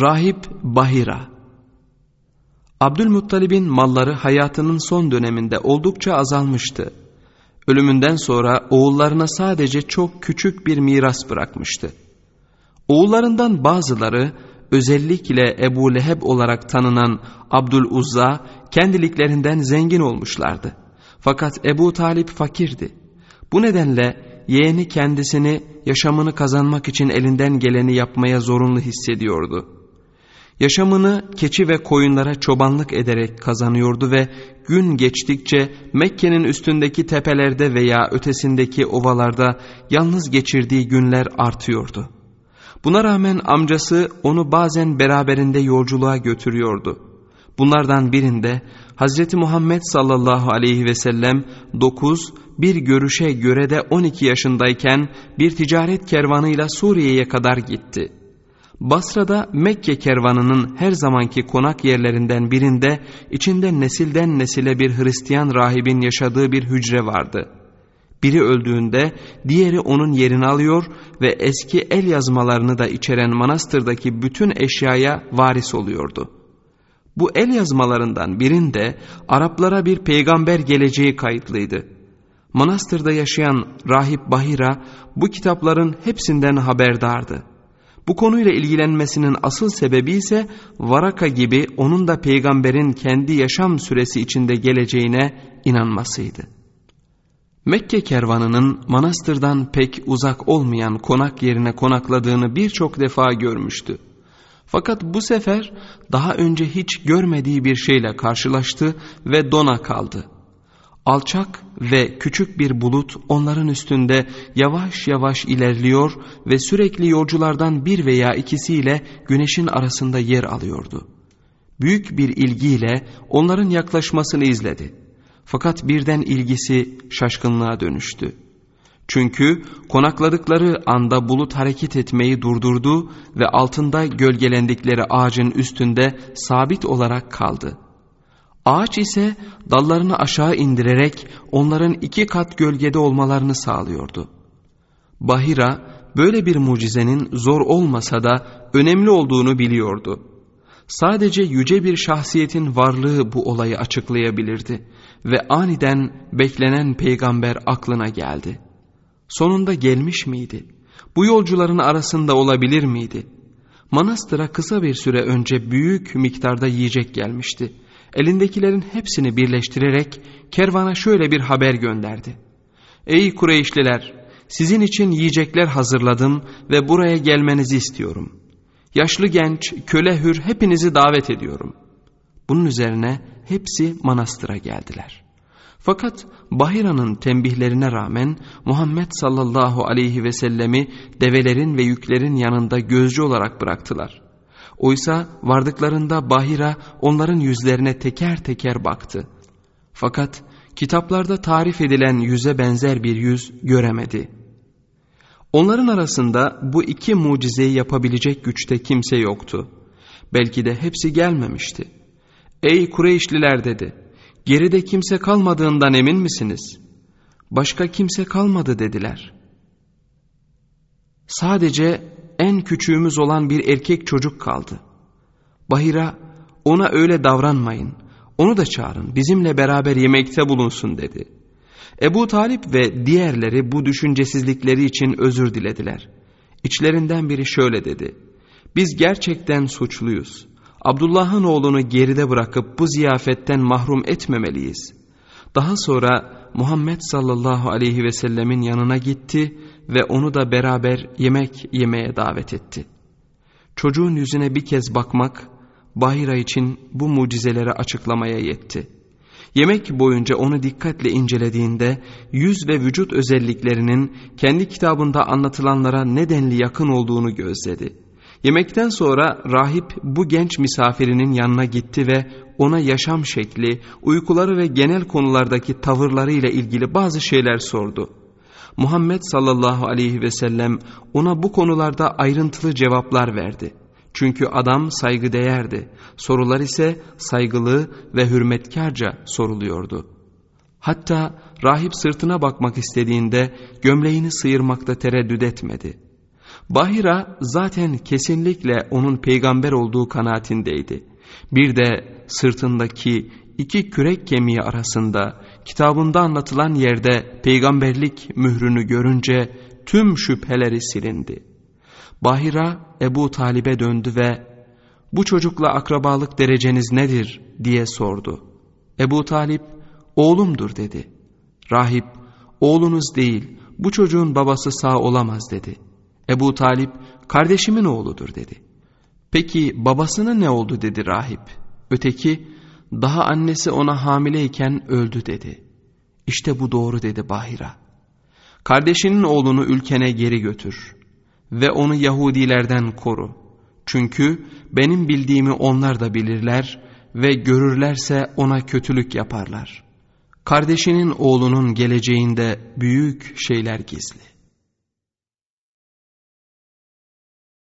Rahip Bahira Abdülmuttalib'in malları hayatının son döneminde oldukça azalmıştı. Ölümünden sonra oğullarına sadece çok küçük bir miras bırakmıştı. Oğullarından bazıları özellikle Ebu Leheb olarak tanınan Abdül Uzza kendiliklerinden zengin olmuşlardı. Fakat Ebu Talip fakirdi. Bu nedenle yeğeni kendisini yaşamını kazanmak için elinden geleni yapmaya zorunlu hissediyordu. Yaşamını keçi ve koyunlara çobanlık ederek kazanıyordu ve gün geçtikçe Mekke'nin üstündeki tepelerde veya ötesindeki ovalarda yalnız geçirdiği günler artıyordu. Buna rağmen amcası onu bazen beraberinde yolculuğa götürüyordu. Bunlardan birinde Hazreti Muhammed sallallahu aleyhi ve sellem 9, bir görüşe göre de 12 yaşındayken bir ticaret kervanıyla Suriye'ye kadar gitti. Basra'da Mekke kervanının her zamanki konak yerlerinden birinde içinde nesilden nesile bir Hristiyan rahibin yaşadığı bir hücre vardı. Biri öldüğünde diğeri onun yerini alıyor ve eski el yazmalarını da içeren manastırdaki bütün eşyaya varis oluyordu. Bu el yazmalarından birinde Araplara bir peygamber geleceği kayıtlıydı. Manastırda yaşayan rahip Bahira bu kitapların hepsinden haberdardı. Bu konuyla ilgilenmesinin asıl sebebi ise Varaka gibi onun da peygamberin kendi yaşam süresi içinde geleceğine inanmasıydı. Mekke kervanının manastırdan pek uzak olmayan konak yerine konakladığını birçok defa görmüştü. Fakat bu sefer daha önce hiç görmediği bir şeyle karşılaştı ve dona kaldı. Alçak ve küçük bir bulut onların üstünde yavaş yavaş ilerliyor ve sürekli yolculardan bir veya ikisiyle güneşin arasında yer alıyordu. Büyük bir ilgiyle onların yaklaşmasını izledi. Fakat birden ilgisi şaşkınlığa dönüştü. Çünkü konakladıkları anda bulut hareket etmeyi durdurdu ve altında gölgelendikleri ağacın üstünde sabit olarak kaldı. Ağaç ise dallarını aşağı indirerek onların iki kat gölgede olmalarını sağlıyordu. Bahira böyle bir mucizenin zor olmasa da önemli olduğunu biliyordu. Sadece yüce bir şahsiyetin varlığı bu olayı açıklayabilirdi ve aniden beklenen peygamber aklına geldi. Sonunda gelmiş miydi? Bu yolcuların arasında olabilir miydi? Manastıra kısa bir süre önce büyük miktarda yiyecek gelmişti. Elindekilerin hepsini birleştirerek kervana şöyle bir haber gönderdi. Ey Kureyşliler! Sizin için yiyecekler hazırladım ve buraya gelmenizi istiyorum. Yaşlı genç, köle hür hepinizi davet ediyorum. Bunun üzerine hepsi manastıra geldiler.'' Fakat Bahira'nın tembihlerine rağmen Muhammed sallallahu aleyhi ve sellemi develerin ve yüklerin yanında gözcü olarak bıraktılar. Oysa vardıklarında Bahira onların yüzlerine teker teker baktı. Fakat kitaplarda tarif edilen yüze benzer bir yüz göremedi. Onların arasında bu iki mucizeyi yapabilecek güçte kimse yoktu. Belki de hepsi gelmemişti. Ey Kureyşliler dedi. Geride kimse kalmadığından emin misiniz? Başka kimse kalmadı dediler. Sadece en küçüğümüz olan bir erkek çocuk kaldı. Bahira ona öyle davranmayın. Onu da çağırın bizimle beraber yemekte bulunsun dedi. Ebu Talip ve diğerleri bu düşüncesizlikleri için özür dilediler. İçlerinden biri şöyle dedi. Biz gerçekten suçluyuz. Abdullah'ın oğlunu geride bırakıp bu ziyafetten mahrum etmemeliyiz. Daha sonra Muhammed sallallahu aleyhi ve sellemin yanına gitti ve onu da beraber yemek yemeye davet etti. Çocuğun yüzüne bir kez bakmak Bahira için bu mucizeleri açıklamaya yetti. Yemek boyunca onu dikkatle incelediğinde yüz ve vücut özelliklerinin kendi kitabında anlatılanlara nedenli yakın olduğunu gözledi. Yemekten sonra rahip bu genç misafirinin yanına gitti ve ona yaşam şekli, uykuları ve genel konulardaki tavırlarıyla ilgili bazı şeyler sordu. Muhammed sallallahu aleyhi ve sellem ona bu konularda ayrıntılı cevaplar verdi. Çünkü adam saygıdeğerdi, sorular ise saygılı ve hürmetkarca soruluyordu. Hatta rahip sırtına bakmak istediğinde gömleğini sıyırmakta tereddüt etmedi.'' Bahira zaten kesinlikle onun peygamber olduğu kanaatindeydi. Bir de sırtındaki iki kürek kemiği arasında kitabında anlatılan yerde peygamberlik mührünü görünce tüm şüpheleri silindi. Bahira Ebu Talib'e döndü ve bu çocukla akrabalık dereceniz nedir diye sordu. Ebu Talip oğlumdur dedi. Rahip oğlunuz değil bu çocuğun babası sağ olamaz dedi. Ebu Talip kardeşimin oğludur dedi. Peki babasının ne oldu dedi rahip. Öteki daha annesi ona hamileyken öldü dedi. İşte bu doğru dedi Bahira. Kardeşinin oğlunu ülkene geri götür ve onu Yahudilerden koru. Çünkü benim bildiğimi onlar da bilirler ve görürlerse ona kötülük yaparlar. Kardeşinin oğlunun geleceğinde büyük şeyler gizli.